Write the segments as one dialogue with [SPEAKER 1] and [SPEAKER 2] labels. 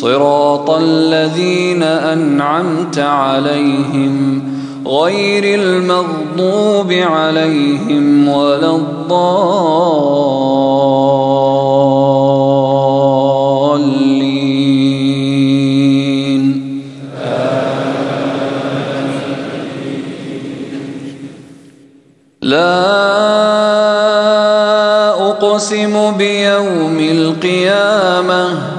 [SPEAKER 1] صراط الذين أنعمت عليهم غير المغضوب عليهم ولا الضالين. لا أقسم بيوم القيامة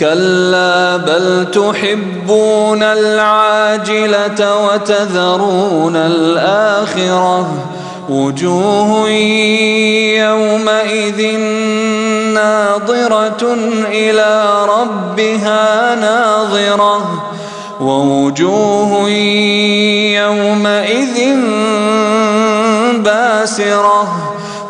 [SPEAKER 1] كلا بل تحبون العاجلة وتذرون الآخرة. وجوه يومئذ ناظرة إلى ربها ناظرة. ووجوه يومئذ باسرة.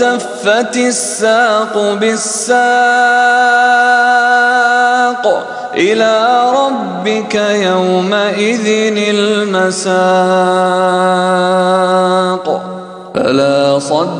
[SPEAKER 1] والتفت الساق بالساق إلى ربك يومئذ المساق. فلا صدق